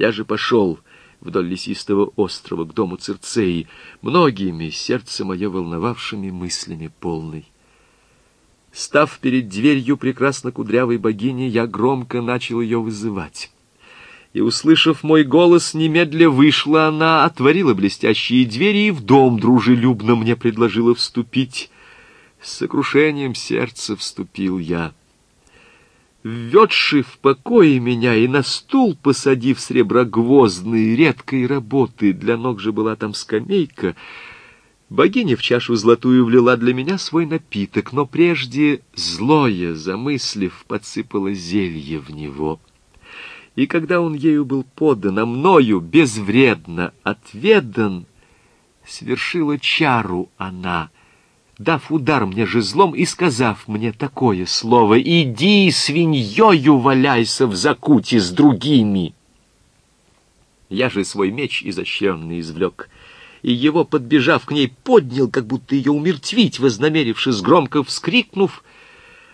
Я же пошел вдоль лесистого острова к дому Цирцеи, многими сердце мое волновавшими мыслями полной. Став перед дверью прекрасно кудрявой богини, я громко начал ее вызывать. И, услышав мой голос, немедля вышла она, отворила блестящие двери и в дом дружелюбно мне предложила вступить. С сокрушением сердца вступил я. Введши в покое меня и на стул посадив среброгвоздные редкой работы, для ног же была там скамейка, богиня в чашу золотую влила для меня свой напиток, но прежде злое, замыслив, подсыпала зелье в него. И когда он ею был подан, а мною безвредно отведан, свершила чару она — дав удар мне жезлом и сказав мне такое слово «Иди, свиньёю валяйся в закуте с другими!» Я же свой меч изощренный извлек, и его, подбежав к ней, поднял, как будто ее умертвить, вознамерившись, громко вскрикнув,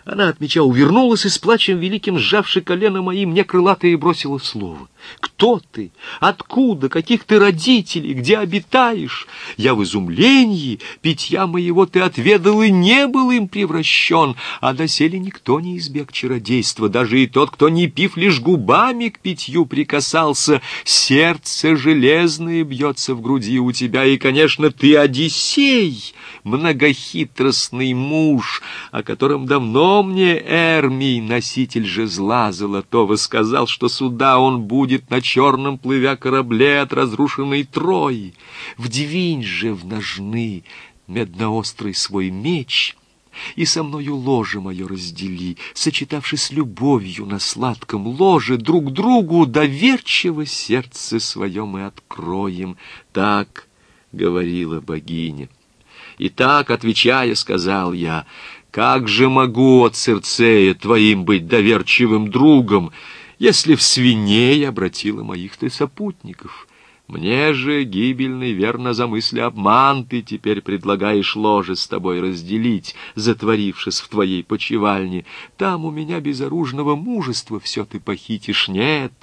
она от меча увернулась и с плачем великим, сжавши колено моим, мне крылатое бросила слово. «Кто ты? Откуда? Каких ты родителей? Где обитаешь?» Я в изумлении, питья моего ты отведал и не был им превращен, а доселе никто не избег чародейства, даже и тот, кто не пив, лишь губами к питью прикасался. Сердце железное бьется в груди у тебя, и, конечно, ты Одиссей, многохитростный муж, о котором давно мне Эрмий, носитель же зла золотого, сказал, что сюда он будет на черном плывя корабле от разрушенной Трои. Вдвинь же в ножны медноострый свой меч — и со мною ложе мое раздели, сочетавшись любовью на сладком ложе, друг другу доверчиво сердце свое мы откроем. Так говорила богиня. И так, отвечая, сказал я, «Как же могу от Цирцея твоим быть доверчивым другом, если в свиней обратила моих ты сопутников?» Мне же, гибельный, верно замысли обман, ты теперь предлагаешь ложе с тобой разделить, затворившись в твоей почевальне. Там у меня безоружного мужества все ты похитишь. Нет,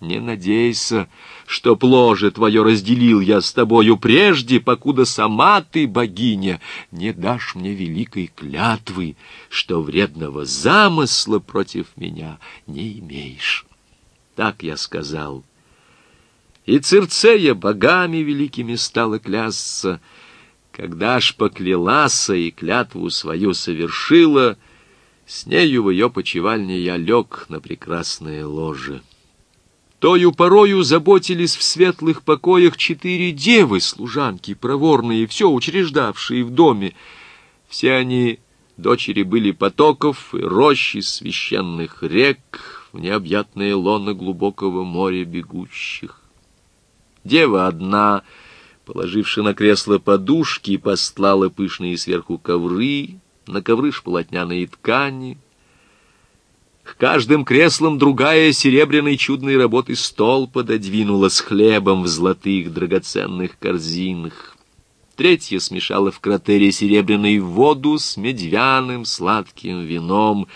не надейся, что ложе твое разделил я с тобою прежде, покуда сама ты, богиня, не дашь мне великой клятвы, что вредного замысла против меня не имеешь. Так я сказал. И Цирцея богами великими стала клясться, когда ж поклялася и клятву свою совершила, с нею в ее почевальне я лег на прекрасное ложе. Тою порою заботились в светлых покоях четыре девы, служанки, проворные, все учреждавшие в доме. Все они дочери были потоков и рощи священных рек в необъятное лоно глубокого моря бегущих. Дева одна, положивши на кресло подушки, постлала пышные сверху ковры, на ковры шполотняные ткани — к каждым креслам другая серебряной чудной работы стол пододвинула с хлебом в золотых драгоценных корзинах. Третья смешала в кратере серебряной воду с медвяным сладким вином.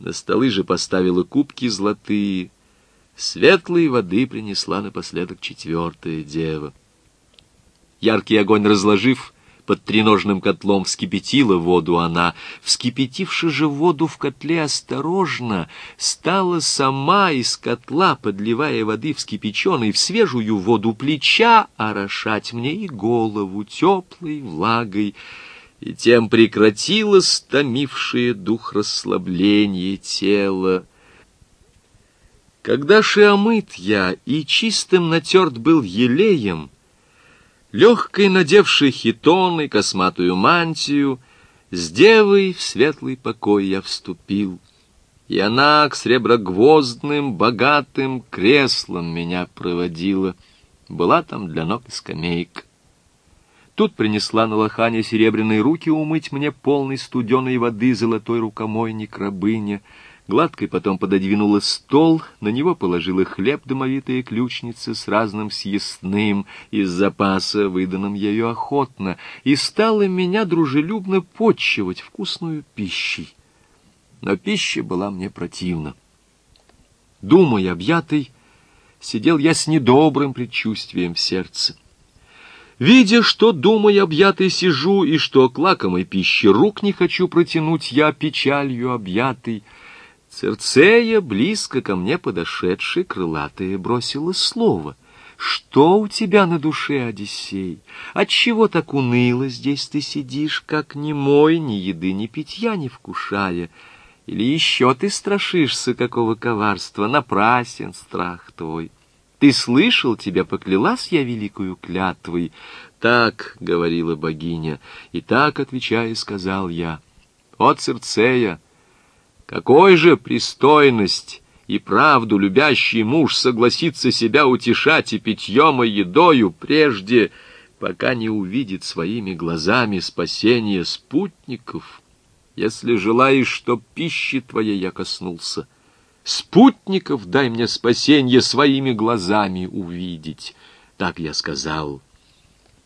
На столы же поставила кубки золотые. Светлой воды принесла напоследок четвертая дева. Яркий огонь разложив, под треножным котлом вскипятила воду она. Вскипятивши же воду в котле осторожно, стала сама из котла, подливая воды вскипяченной в свежую воду плеча, орошать мне и голову теплой влагой, и тем прекратила стомившее дух расслабление тела. Когда шиомыт я и чистым натерт был елеем, легкой надевший хитон и косматую мантию, с девой в светлый покой я вступил, и она к среброгвоздным, богатым креслам меня проводила. Была там для ног и скамейка. Тут принесла на лохане серебряные руки умыть мне полной студеной воды золотой рукомойник рабыня — Гладкой потом пододвинула стол, на него положила хлеб домовитая ключница с разным съестным из запаса, выданным ею охотно, и стала меня дружелюбно почивать вкусную пищей. Но пища была мне противна. Думой объятой, сидел я с недобрым предчувствием в сердце. Видя, что, думая, объятый сижу, и что к лакомой пище рук не хочу протянуть я печалью объятый, Церцея, близко ко мне подошедшая, крылатая, бросила слово. «Что у тебя на душе, Одиссей? Отчего так уныло здесь ты сидишь, как ни мой, ни еды, ни питья не вкушая? Или еще ты страшишься какого коварства, напрасен страх твой?» Ты слышал, тебя поклялась я великую клятвой. Так говорила богиня, и так, отвечая, сказал я. О, Церцея, какой же пристойность и правду любящий муж согласится себя утешать и питьем и едою прежде, пока не увидит своими глазами спасение спутников, если желаешь, чтоб пищи твоей я коснулся. Спутников дай мне спасенье своими глазами увидеть, так я сказал.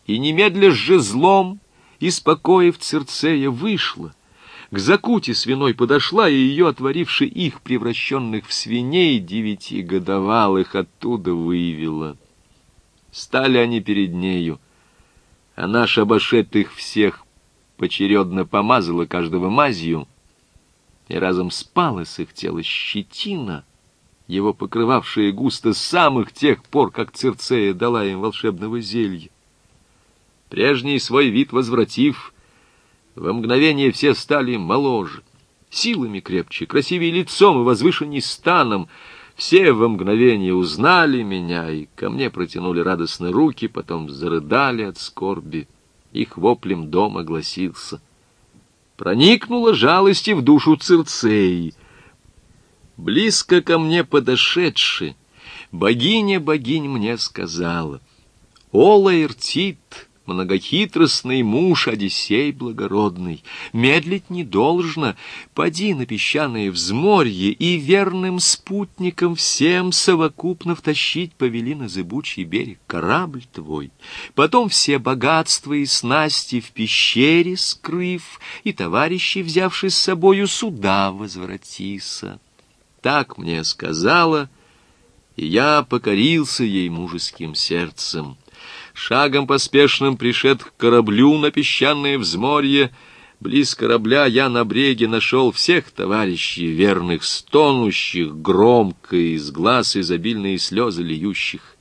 И немедля же злом, испокоив Церцея, вышла, к закуте свиной подошла, и ее, отворивши их, превращенных в свиней девятигодовалых, оттуда вывела. Стали они перед нею, а наш обошет их всех поочередно помазала каждого мазью, и разом спала с их тела щетина, его покрывавшая густо с самых тех пор, как Цирцея дала им волшебного зелья. Прежний свой вид возвратив, во мгновение все стали моложе, силами крепче, красивее лицом и возвышенней станом. Все во мгновение узнали меня и ко мне протянули радостно руки, потом зарыдали от скорби. Их воплем дом огласился. Проникнула жалости в душу Цирцеи. Близко ко мне подошедши, богиня богинь мне сказала, «О, Лаэртит, многохитростный муж Одиссей благородный, медлить не должно, поди на песчаное взморье и верным спутникам всем совокупно втащить повели на зыбучий берег. Корабль твой, потом все богатства и снасти в пещере скрыв, и товарищи, взявши с собою, сюда возвратися. Так мне сказала, и я покорился ей мужеским сердцем шагом поспешным пришед к кораблю на песчаное взморье, близ корабля я на бреге нашел всех товарищей верных, стонущих, громко из глаз изобильные слезы льющих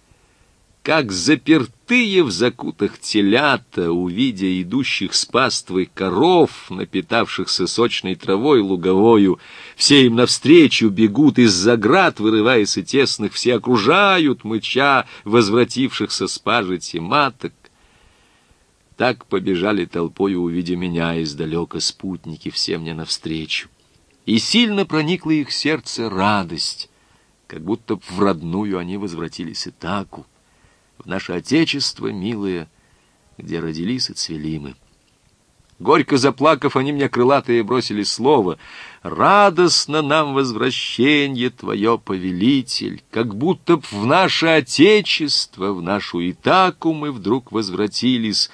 как запертые в закутах телята, увидя идущих с паствой коров, напитавшихся сочной травой луговою, все им навстречу бегут из-за град, вырываясь и тесных, все окружают, мыча, возвратившихся с пажити маток. Так побежали толпою, увидя меня издалека спутники, все мне навстречу. И сильно проникла их сердце радость, как будто в родную они возвратились и таку в наше Отечество милое, где родились и цвели мы. Горько заплакав, они мне крылатые бросили слово. «Радостно нам возвращение твое, повелитель, как будто б в наше Отечество, в нашу Итаку мы вдруг возвратились.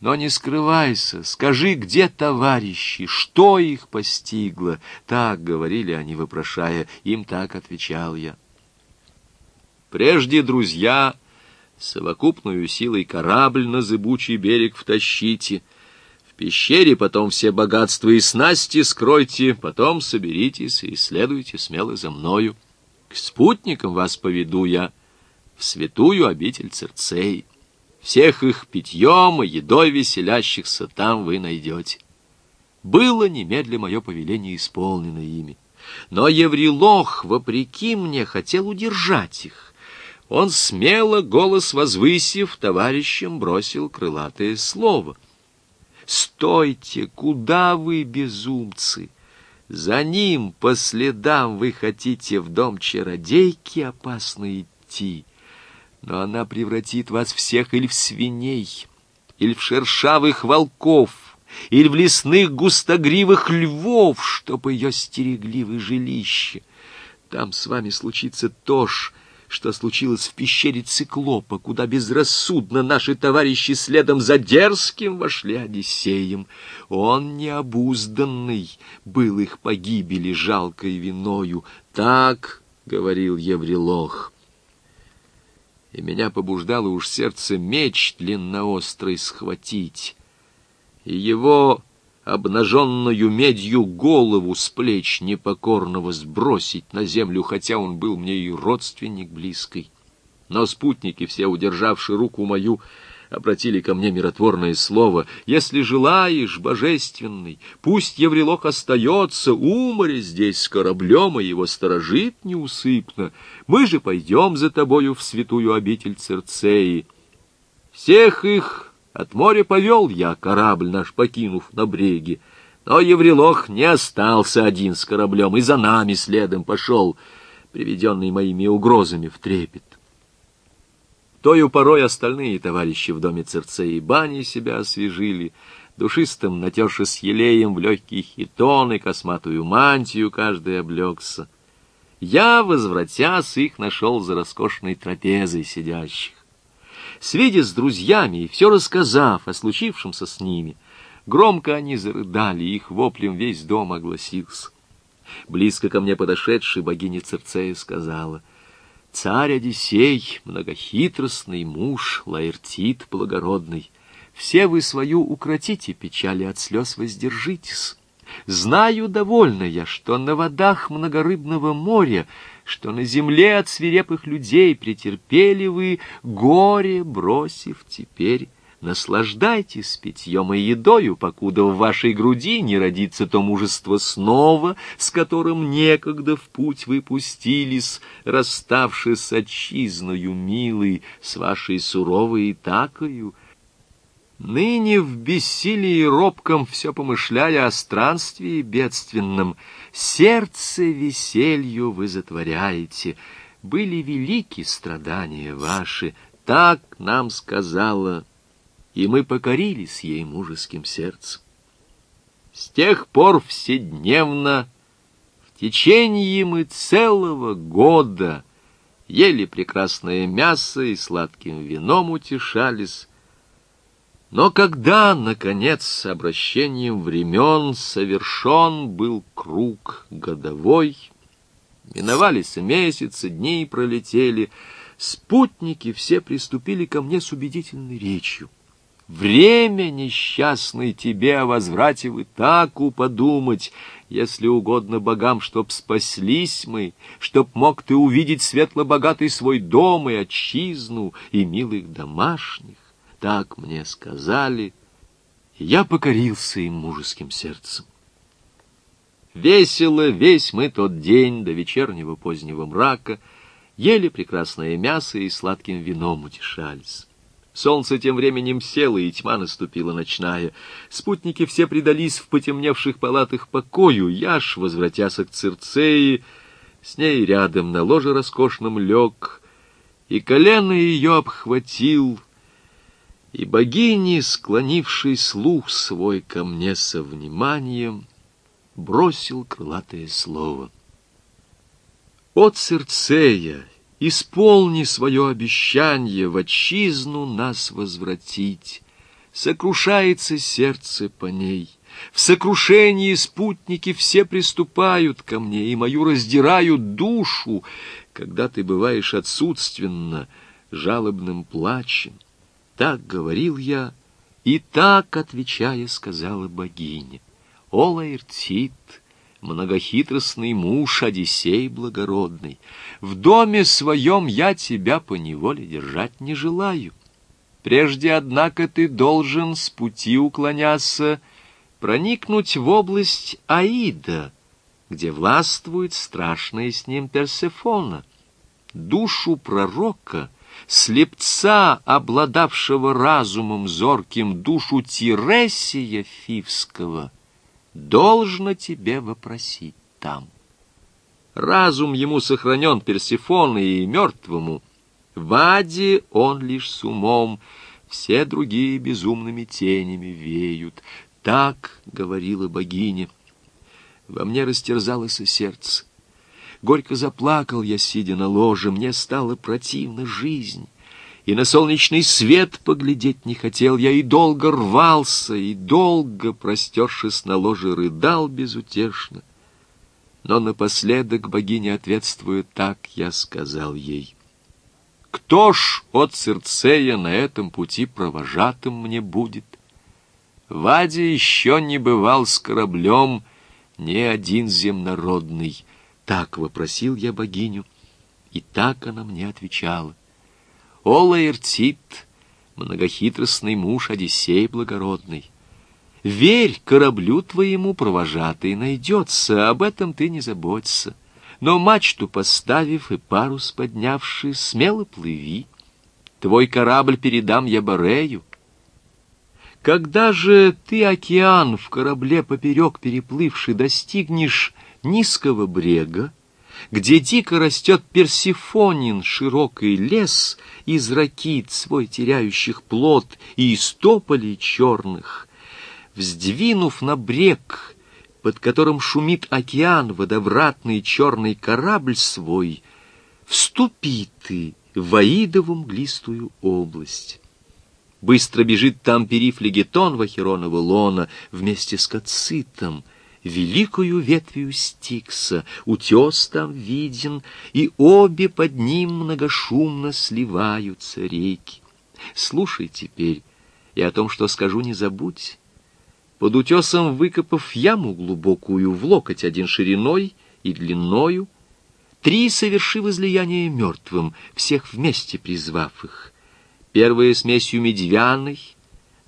Но не скрывайся, скажи, где товарищи, что их постигло?» Так говорили они, вопрошая, им так отвечал я. Прежде друзья совокупную силой корабль на зыбучий берег втащите, в пещере потом все богатства и снасти скройте, потом соберитесь и следуйте смело за мною. К спутникам вас поведу я в святую обитель Церцей. Всех их питьем и едой веселящихся там вы найдете. Было немедля мое повеление исполнено ими. Но Еврилох, вопреки мне, хотел удержать их он смело, голос возвысив, товарищам бросил крылатое слово. «Стойте! Куда вы, безумцы? За ним, по следам, вы хотите в дом чародейки опасно идти, но она превратит вас всех или в свиней, или в шершавых волков, или в лесных густогривых львов, чтоб ее стерегли вы жилище. Там с вами случится то что случилось в пещере Циклопа, куда безрассудно наши товарищи следом за дерзким вошли Одиссеем. Он необузданный был их погибели жалкой виною. Так, — говорил Еврилох, и меня побуждало уж сердце меч длинноострый схватить, и его обнаженную медью голову с плеч непокорного сбросить на землю, хотя он был мне и родственник близкий. Но спутники, все удержавшие руку мою, обратили ко мне миротворное слово. «Если желаешь, божественный, пусть Еврелох остается, у здесь с кораблем, и его сторожит неусыпно. Мы же пойдем за тобою в святую обитель Церцеи». Всех их от моря повел я, корабль наш покинув на бреге. Но Еврелох не остался один с кораблем, и за нами следом пошел, приведенный моими угрозами в трепет. Тою порой остальные товарищи в доме Церцеи бани себя освежили, душистым, натершись елеем в легкие хитоны, косматую мантию каждый облегся. Я, возвратясь, их нашел за роскошной трапезой сидящих. Свидя с друзьями и все рассказав о случившемся с ними, громко они зарыдали, их воплем весь дом огласился. Близко ко мне подошедший богиня Церцея сказала — Царь Одиссей, многохитростный муж, Лаэртит благородный, все вы свою укротите печали от слез воздержитесь. Знаю довольно я, что на водах многорыбного моря, что на земле от свирепых людей претерпели вы горе, бросив теперь Наслаждайтесь питьем и едою, покуда в вашей груди не родится то мужество снова, с которым некогда в путь вы пустились, расставшись с отчизною милой, с вашей суровой такою. Ныне в бессилии робком, все помышляя о странстве бедственном, сердце веселью вы затворяете. Были велики страдания ваши, так нам сказала и мы покорились ей мужеским сердцем. С тех пор вседневно, в течение мы целого года, ели прекрасное мясо и сладким вином утешались, но когда, наконец, обращением времен совершен был круг годовой, миновались месяцы, дни пролетели, спутники все приступили ко мне с убедительной речью. Время несчастный тебе о возврате в Итаку подумать, если угодно богам, чтоб спаслись мы, чтоб мог ты увидеть светло-богатый свой дом и отчизну, и милых домашних. Так мне сказали, я покорился им мужеским сердцем. Весело весь мы тот день до вечернего позднего мрака ели прекрасное мясо и сладким вином утешались. Солнце тем временем село, и тьма наступила ночная. Спутники все предались в потемневших палатах покою. Яш, возвратясь к Цирцеи, с ней рядом на ложе роскошном лег, и колено ее обхватил, и богини, склонивший слух свой ко мне со вниманием, бросил крылатое слово. «О, Цирцея!» Исполни свое обещание в отчизну нас возвратить. Сокрушается сердце по ней. В сокрушении спутники все приступают ко мне и мою раздирают душу, когда ты бываешь отсутственно, жалобным плачем. Так говорил я, и так, отвечая, сказала богиня. О, Лаэртит, многохитростный муж Одиссей благородный, в доме своем я тебя по неволе держать не желаю. Прежде, однако, ты должен с пути уклоняться, проникнуть в область Аида, где властвует страшная с ним Персефона. Душу пророка, слепца, обладавшего разумом зорким, душу Тиресия Фивского — должно тебе вопросить там. Разум ему сохранен Персифон и мертвому. В аде он лишь с умом, все другие безумными тенями веют. Так говорила богиня. Во мне растерзалось сердце. Горько заплакал я, сидя на ложе, мне стало противна жизнь и на солнечный свет поглядеть не хотел я, и долго рвался, и долго, простершись на ложе, рыдал безутешно. Но напоследок богиня ответствует так, я сказал ей. Кто ж от Цирцея на этом пути провожатым мне будет? Вадя еще не бывал с кораблем ни один земнородный. Так вопросил я богиню, и так она мне отвечала. О, Лаэртит, многохитростный муж Одиссей благородный, верь, кораблю твоему провожатый найдется, об этом ты не заботься. Но мачту поставив и парус поднявши, смело плыви. Твой корабль передам я Борею, когда же ты океан в корабле поперек переплывший достигнешь низкого брега, где дико растет персифонин широкий лес из ракит свой теряющих плод и из тополей черных, вздвинув на брег, под которым шумит океан, водовратный черный корабль свой, вступи ты в Аидову мглистую область. Быстро бежит там перифлегетон Вахеронова лона вместе с Кацитом, великую ветвью Стикса, утес там виден, и обе под ним многошумно сливаются реки. Слушай теперь, и о том, что скажу, не забудь. Под утесом выкопав яму глубокую, в локоть один шириной и длиною, три совершив излияния мертвым, всех вместе призвав их — Первое смесью медвяной,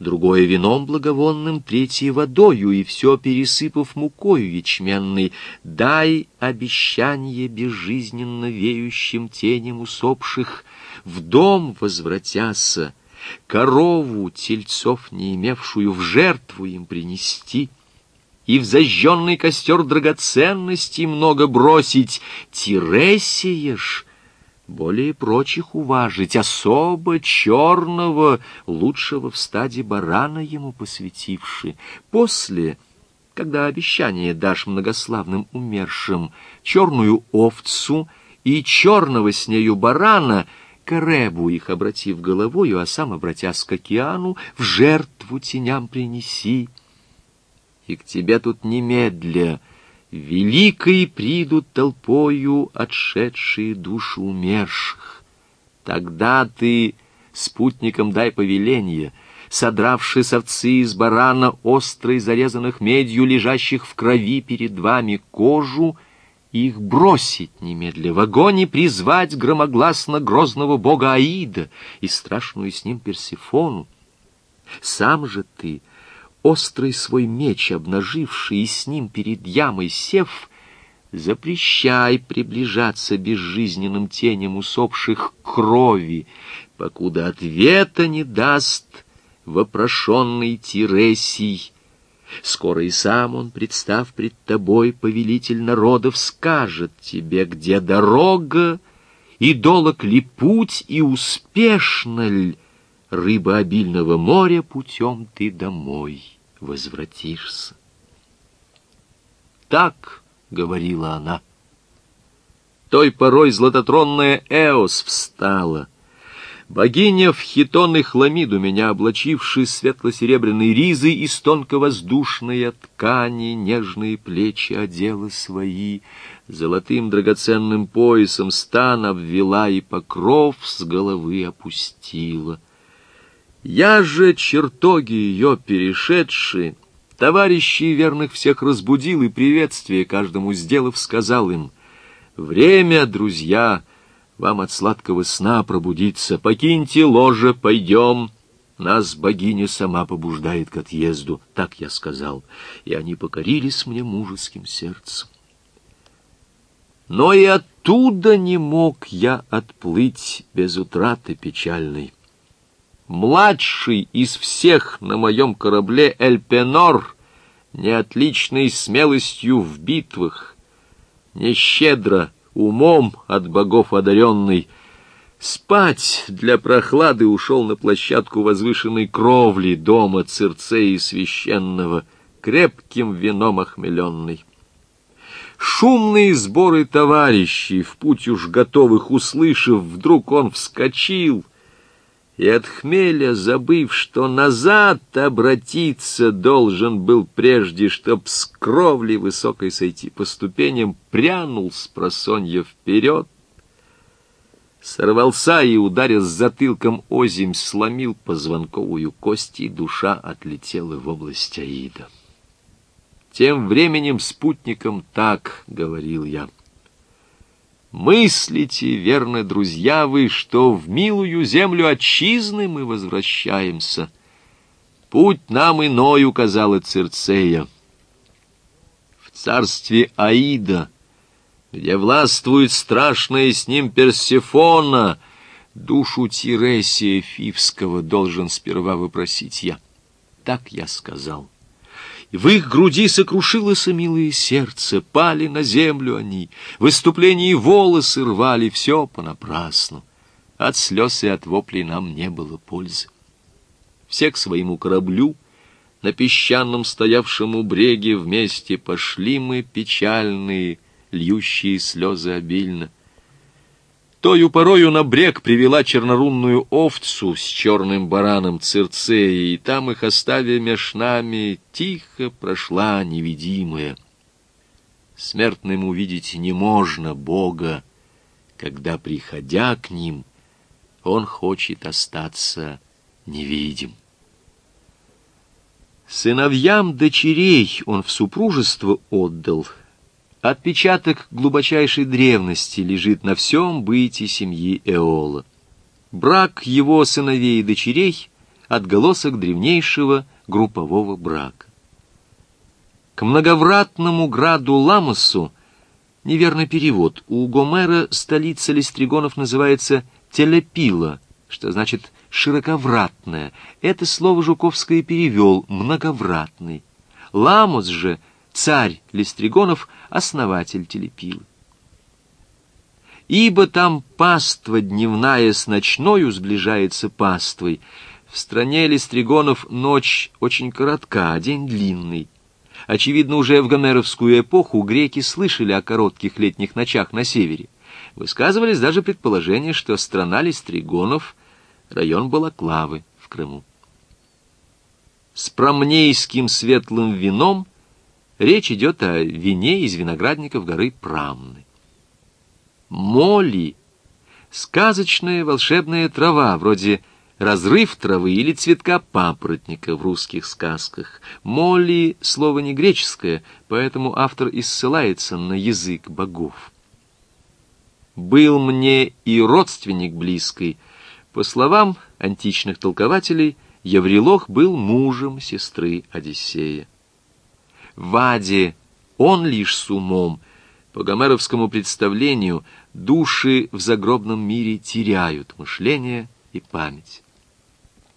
другое вином благовонным, третье водою, и все пересыпав мукою ячменной, дай обещание безжизненно веющим тенем усопших, в дом возвратяся, корову тельцов не имевшую в жертву им принести — и в зажженный костер драгоценностей много бросить, Тиресия более прочих уважить, особо черного, лучшего в стаде барана ему посвятивши. После, когда обещание дашь многославным умершим, черную овцу и черного с нею барана, к Ребу их обратив головою, а сам, обратясь к океану, в жертву теням принеси. И к тебе тут немедля — Великой придут толпою отшедшие души умерших. Тогда ты спутникам дай повеление, содравши с овцы из барана острой зарезанных медью, лежащих в крови перед вами кожу, их бросить немедля в огонь и призвать громогласно грозного бога Аида и страшную с ним Персифону. Сам же ты — острый свой меч обнаживший и с ним перед ямой сев, запрещай приближаться безжизненным теням усопших крови, покуда ответа не даст вопрошенный Тиресий. Скоро и сам он, представ пред тобой, повелитель народов, скажет тебе, где дорога, и долог ли путь, и успешно ль рыба обильного моря, путем ты домой возвратишься. Так говорила она. Той порой златотронная Эос встала. Богиня в хитон и хламиду меня облачивший светло-серебряной ризой из тонко-воздушной ткани нежные плечи одела свои, золотым драгоценным поясом стан обвела и покров с головы опустила — я же, чертоги ее перешедшие, товарищей верных всех разбудил и приветствие каждому сделав, сказал им, «Время, друзья, вам от сладкого сна пробудиться, покиньте ложе, пойдем». Нас богиня сама побуждает к отъезду, так я сказал, и они покорились мне мужеским сердцем. Но и оттуда не мог я отплыть без утраты печальной младший из всех на моем корабле Эльпенор, неотличный смелостью в битвах, не щедро умом от богов одаренный, спать для прохлады ушел на площадку возвышенной кровли дома Цирцеи священного, крепким вином охмеленный. Шумные сборы товарищей, в путь уж готовых услышав, вдруг он вскочил, и от хмеля, забыв, что назад обратиться должен был прежде, чтоб с кровли высокой сойти по ступеням, прянул с просонья вперед. Сорвался и, ударив затылком озимь, сломил позвонковую кость, и душа отлетела в область Аида. Тем временем спутником так, — говорил я, — мыслите, верно, друзья вы, что в милую землю отчизны мы возвращаемся. Путь нам иной указала Цирцея. В царстве Аида — где властвует страшная с ним Персефона, душу Тиресия Фивского должен сперва выпросить я. Так я сказал. И в их груди сокрушилось милое сердце, пали на землю они, в выступлении волосы рвали, все понапрасну. От слез и от воплей нам не было пользы. Все к своему кораблю, на песчаном стоявшем бреге вместе пошли мы печальные, льющие слезы обильно. Тою порою на брег привела чернорунную овцу с черным бараном Цирцеи, и там их, оставя меж нами, тихо прошла невидимая. Смертным увидеть не можно Бога, когда, приходя к ним, он хочет остаться невидим. Сыновьям дочерей он в супружество отдал — Отпечаток глубочайшей древности лежит на всем быте семьи Эола. Брак его сыновей и дочерей — отголосок древнейшего группового брака. К многовратному граду Ламосу неверный перевод. У Гомера столица Листригонов называется Телепила, что значит «широковратная». Это слово Жуковское перевел «многовратный». Ламос же — царь Листригонов, основатель Телепилы. Ибо там паства дневная с ночною сближается паствой. В стране Листригонов ночь очень коротка, а день длинный. Очевидно, уже в гомеровскую эпоху греки слышали о коротких летних ночах на севере. Высказывались даже предположения, что страна Листригонов — район Балаклавы в Крыму. С промнейским светлым вином Речь идет о вине из виноградников горы Прамны. Моли — сказочная волшебная трава, вроде разрыв травы или цветка папоротника в русских сказках. Моли — слово не греческое, поэтому автор и ссылается на язык богов. «Был мне и родственник близкий». По словам античных толкователей, Яврилох был мужем сестры Одиссея. Ваде он лишь с умом. По гомеровскому представлению души в загробном мире теряют мышление и память.